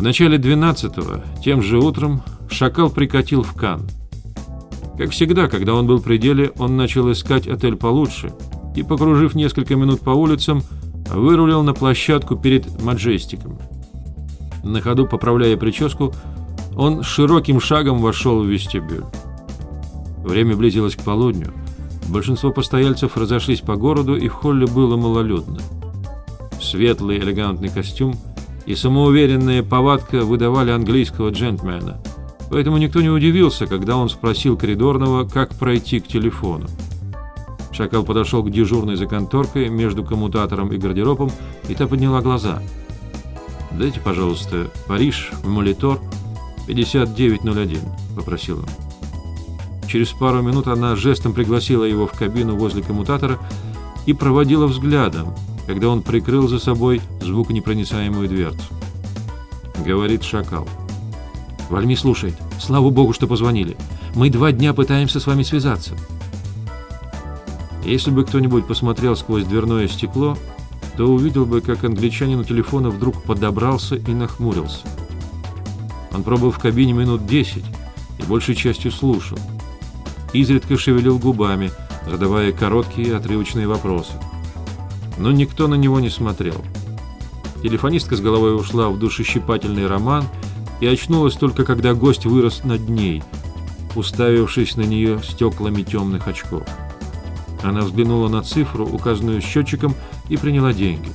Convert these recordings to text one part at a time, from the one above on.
В начале 12-го, тем же утром, Шакал прикатил в Кан. Как всегда, когда он был в пределе, он начал искать отель получше и, покружив несколько минут по улицам, вырулил на площадку перед Маджестиком. На ходу, поправляя прическу, он широким шагом вошел в вестибюль. Время близилось к полудню. Большинство постояльцев разошлись по городу, и в холле было малолюдно. Светлый элегантный костюм и самоуверенная повадка выдавали английского джентльмена, поэтому никто не удивился, когда он спросил коридорного, как пройти к телефону. Шакал подошел к дежурной за конторкой между коммутатором и гардеробом, и та подняла глаза. «Дайте, пожалуйста, Париж, в Молитор, 5901», — попросил он. Через пару минут она жестом пригласила его в кабину возле коммутатора и проводила взглядом, когда он прикрыл за собой звуконепроницаемую дверцу. Говорит шакал. «Вальми слушает. Слава богу, что позвонили. Мы два дня пытаемся с вами связаться». Если бы кто-нибудь посмотрел сквозь дверное стекло, то увидел бы, как англичанин у телефона вдруг подобрался и нахмурился. Он пробыл в кабине минут десять и большей частью слушал изредка шевелил губами, задавая короткие отрывочные вопросы. Но никто на него не смотрел. Телефонистка с головой ушла в душещипательный роман и очнулась только когда гость вырос над ней, уставившись на нее стеклами темных очков. Она взглянула на цифру, указанную счетчиком, и приняла деньги.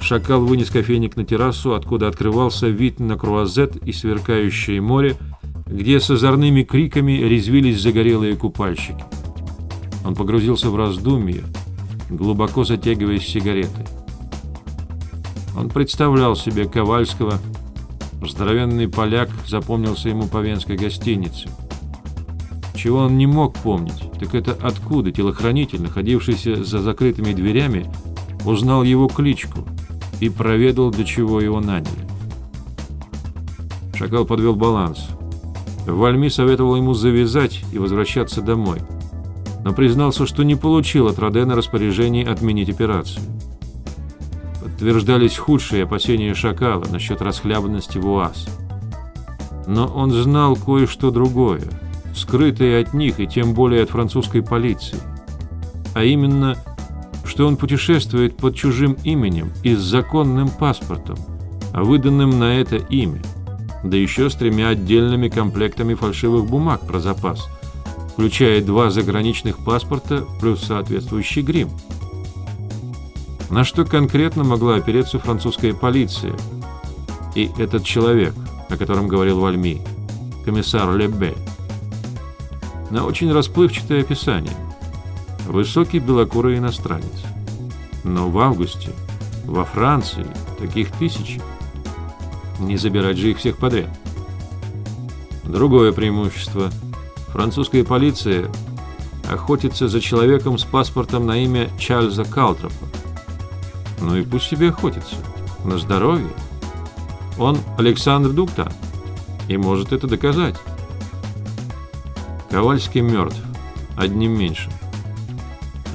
Шакал вынес кофейник на террасу, откуда открывался вид на круазет и сверкающее море, где с озорными криками резвились загорелые купальщики. Он погрузился в раздумье, глубоко затягиваясь сигаретой. Он представлял себе Ковальского, здоровенный поляк запомнился ему по венской гостинице. Чего он не мог помнить, так это откуда телохранитель, находившийся за закрытыми дверями, узнал его кличку и проведал, для чего его наняли. Шакал подвел баланс. Вальми советовал ему завязать и возвращаться домой, но признался, что не получил от Родена распоряжений отменить операцию. Подтверждались худшие опасения Шакала насчет расхлябанности в УАЗ. Но он знал кое-что другое, скрытое от них и тем более от французской полиции. А именно, что он путешествует под чужим именем и с законным паспортом, выданным на это имя – да еще с тремя отдельными комплектами фальшивых бумаг про запас, включая два заграничных паспорта плюс соответствующий грим. На что конкретно могла опереться французская полиция и этот человек, о котором говорил Вальми, комиссар Лебе? На очень расплывчатое описание. Высокий белокурый иностранец. Но в августе во Франции таких тысячи. Не забирать же их всех подряд. Другое преимущество. Французская полиция охотится за человеком с паспортом на имя Чарльза Калтропа. Ну и пусть себе охотится. На здоровье. Он Александр Дукта и может это доказать. Ковальский мертв. Одним меньше.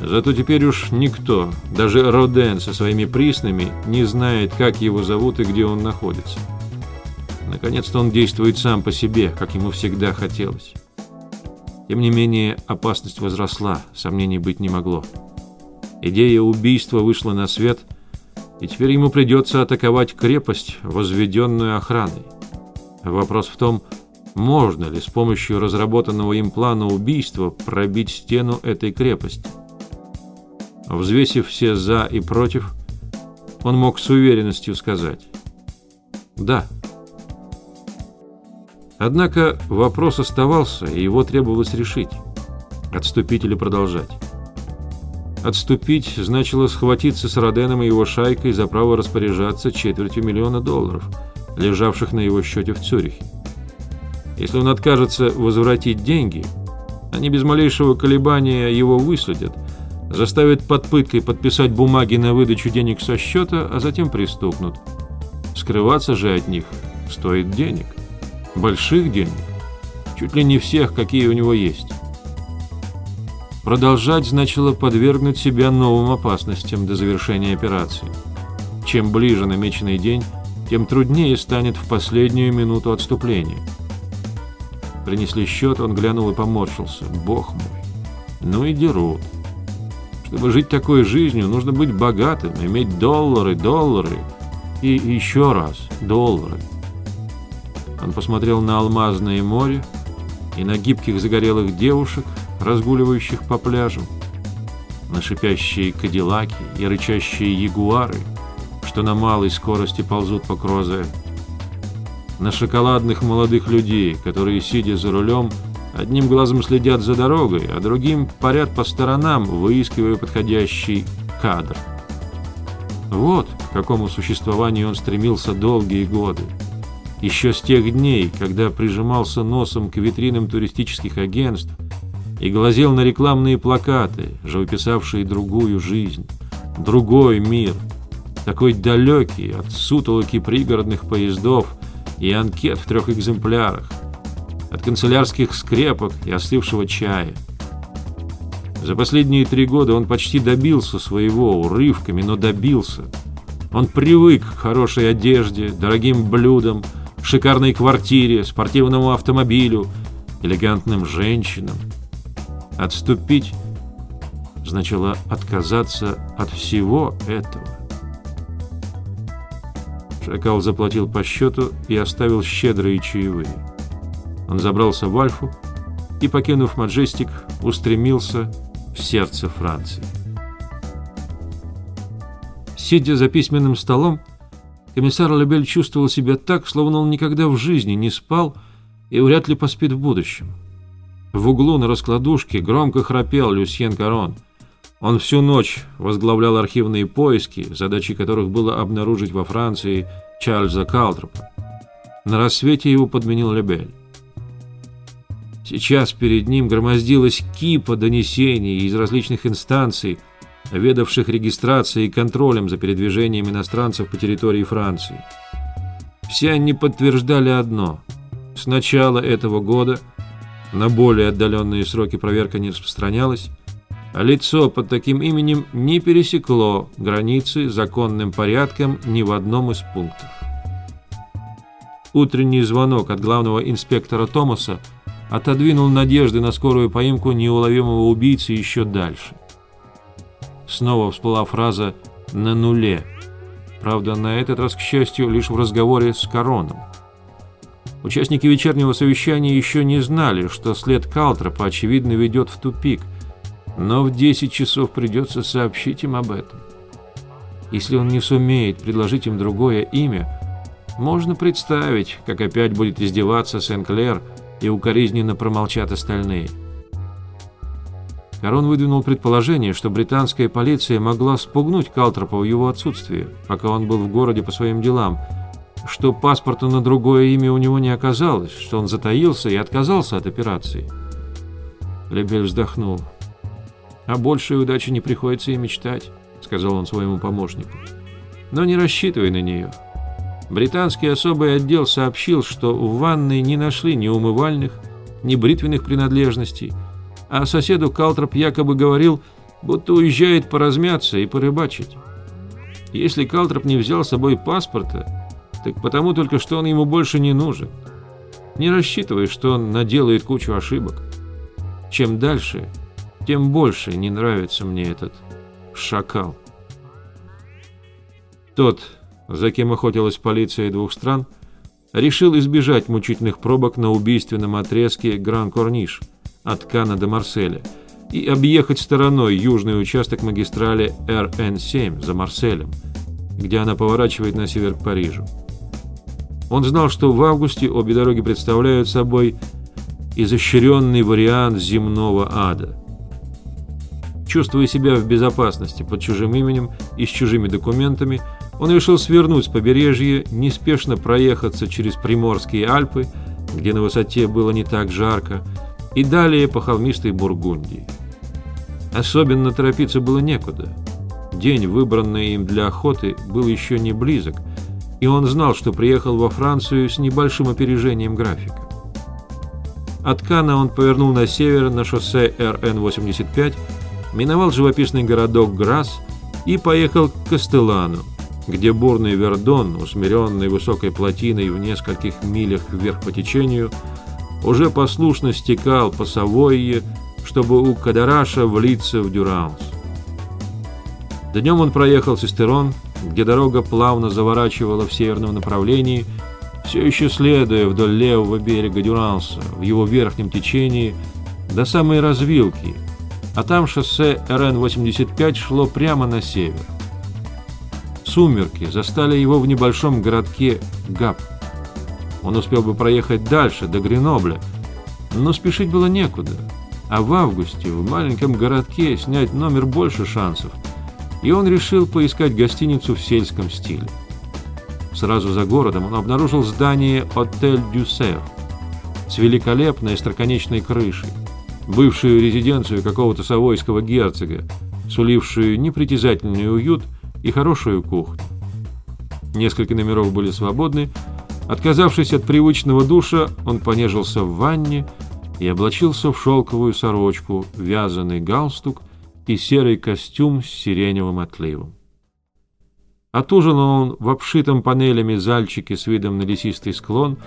Зато теперь уж никто, даже Роден со своими приснами, не знает, как его зовут и где он находится. Наконец-то он действует сам по себе, как ему всегда хотелось. Тем не менее, опасность возросла, сомнений быть не могло. Идея убийства вышла на свет, и теперь ему придется атаковать крепость, возведенную охраной. Вопрос в том, можно ли с помощью разработанного им плана убийства пробить стену этой крепости. Взвесив все «за» и «против», он мог с уверенностью сказать «да». Однако вопрос оставался, и его требовалось решить. Отступить или продолжать. Отступить значило схватиться с Роденом и его шайкой за право распоряжаться четвертью миллиона долларов, лежавших на его счете в Цюрихе. Если он откажется возвратить деньги, они без малейшего колебания его выследят, заставят под пыткой подписать бумаги на выдачу денег со счета, а затем пристукнут. Скрываться же от них стоит денег больших денег, чуть ли не всех, какие у него есть. Продолжать значило подвергнуть себя новым опасностям до завершения операции. Чем ближе намеченный день, тем труднее станет в последнюю минуту отступления. Принесли счет, он глянул и поморщился. Бог мой, ну и дерут. Чтобы жить такой жизнью, нужно быть богатым, иметь доллары, доллары и еще раз доллары. Он посмотрел на алмазное море и на гибких загорелых девушек, разгуливающих по пляжу, на шипящие кадиллаки и рычащие ягуары, что на малой скорости ползут по Крозе, на шоколадных молодых людей, которые, сидя за рулем, одним глазом следят за дорогой, а другим парят по сторонам, выискивая подходящий кадр. Вот к какому существованию он стремился долгие годы. Еще с тех дней, когда прижимался носом к витринам туристических агентств и глазел на рекламные плакаты, живописавшие другую жизнь, другой мир, такой далекий от сутолоки пригородных поездов и анкет в трех экземплярах, от канцелярских скрепок и остывшего чая. За последние три года он почти добился своего, урывками, но добился. Он привык к хорошей одежде, дорогим блюдам, шикарной квартире, спортивному автомобилю, элегантным женщинам. Отступить значило отказаться от всего этого. Шакал заплатил по счету и оставил щедрые чаевые. Он забрался в Альфу и, покинув Маджестик, устремился в сердце Франции. Сидя за письменным столом, комиссар Лебель чувствовал себя так, словно он никогда в жизни не спал и вряд ли поспит в будущем. В углу на раскладушке громко храпел Люсьен Карон – он всю ночь возглавлял архивные поиски, задачей которых было обнаружить во Франции Чарльза Калтропа. На рассвете его подменил Лебель. Сейчас перед ним громоздилась кипа донесений из различных инстанций, ведавших регистрацией и контролем за передвижением иностранцев по территории Франции. Все они подтверждали одно. С начала этого года на более отдаленные сроки проверка не распространялась, а лицо под таким именем не пересекло границы законным порядком ни в одном из пунктов. Утренний звонок от главного инспектора Томаса отодвинул надежды на скорую поимку неуловимого убийцы еще дальше. Снова всплыла фраза «на нуле». Правда, на этот раз, к счастью, лишь в разговоре с Короном. Участники вечернего совещания еще не знали, что след Калтропа, очевидно, ведет в тупик – но в 10 часов придется сообщить им об этом. Если он не сумеет предложить им другое имя, можно представить, как опять будет издеваться Сен-Клер и укоризненно промолчат остальные. Корон выдвинул предположение, что британская полиция могла спугнуть Калтропа в его отсутствие, пока он был в городе по своим делам, что паспорта на другое имя у него не оказалось, что он затаился и отказался от операции. Лебель вздохнул. О большей удаче не приходится и мечтать, сказал он своему помощнику. Но не рассчитывай на нее. Британский особый отдел сообщил, что в ванной не нашли ни умывальных, ни бритвенных принадлежностей, а соседу Калтроп якобы говорил, будто уезжает поразмяться и порыбачить. Если Калтроп не взял с собой паспорта, так потому только, что он ему больше не нужен. Не рассчитывай, что он наделает кучу ошибок. Чем дальше, тем больше не нравится мне этот шакал. Тот, за кем охотилась полиция двух стран, решил избежать мучительных пробок на убийственном отрезке Гран-Корниш от Кана до Марселя и объехать стороной южный участок магистрали РН-7 за Марселем, где она поворачивает на север к Парижу. Он знал, что в августе обе дороги представляют собой изощренный вариант земного ада – Чувствуя себя в безопасности под чужим именем и с чужими документами, он решил свернуть с побережья, неспешно проехаться через Приморские Альпы, где на высоте было не так жарко, и далее по холмистой Бургундии. Особенно торопиться было некуда. День, выбранный им для охоты, был еще не близок, и он знал, что приехал во Францию с небольшим опережением графика. От Кана он повернул на север на шоссе РН-85, миновал живописный городок Грасс и поехал к Кастелану, где бурный Вердон, усмиренный высокой плотиной в нескольких милях вверх по течению, уже послушно стекал по Савойе, чтобы у Кадараша влиться в Дюранс. Днем он проехал Сестерон, где дорога плавно заворачивала в северном направлении, все еще следуя вдоль левого берега Дюранса в его верхнем течении до самой развилки, а там шоссе РН-85 шло прямо на север. Сумерки застали его в небольшом городке Гап. Он успел бы проехать дальше, до Гренобля, но спешить было некуда, а в августе в маленьком городке снять номер больше шансов – и он решил поискать гостиницу в сельском стиле. Сразу за городом он обнаружил здание «Отель Дюсер» с великолепной остроконечной крышей, бывшую резиденцию какого-то савойского герцога, сулившую непритязательный уют и хорошую кухню. Несколько номеров были свободны. Отказавшись от привычного душа, он понежился в ванне и облачился в шелковую сорочку, вязаный галстук и серый костюм с сиреневым отливом. Отужинал он в обшитом панелями зальчике с видом на лесистый склон,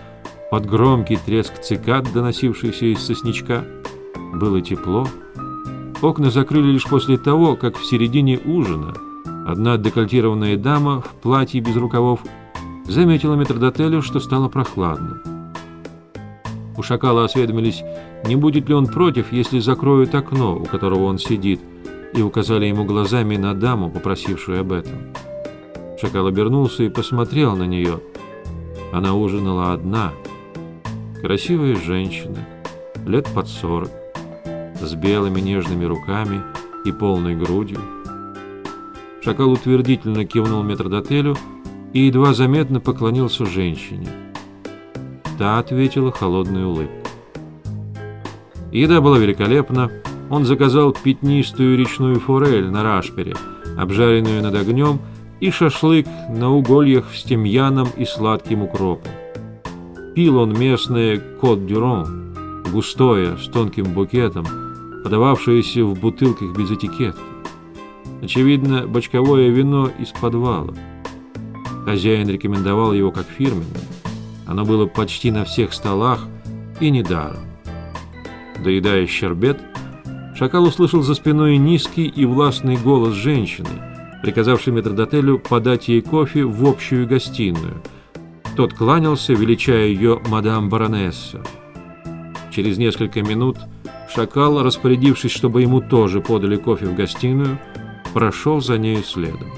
под громкий треск цикад, доносившийся из сосничка. Было тепло. Окна закрыли лишь после того, как в середине ужина одна декольтированная дама в платье без рукавов заметила метрдотелю, что стало прохладно. У шакала осведомились, не будет ли он против, если закроют окно, у которого он сидит, и указали ему глазами на даму, попросившую об этом. Шакал обернулся и посмотрел на нее. Она ужинала одна. Красивая женщина, лет под сорок, с белыми нежными руками и полной грудью. Шакал утвердительно кивнул метрдотелю и едва заметно поклонился женщине. Та ответила холодной улыбкой. Еда была великолепна, он заказал пятнистую речную форель на рашпере, обжаренную над огнем, и шашлык на угольях с тимьяном и сладким укропом. Пил он местное кот-дюрон, густое, с тонким букетом, подававшееся в бутылках без этикетки. Очевидно, бочковое вино из подвала. Хозяин рекомендовал его как фирменное. Оно было почти на всех столах и недаром. Доедая щербет, Шакал услышал за спиной низкий и властный голос женщины, приказавшей метрдотелю подать ей кофе в общую гостиную. Тот кланялся, величая ее мадам баронесса. Через несколько минут Шакал, распорядившись, чтобы ему тоже подали кофе в гостиную, прошел за нею следом.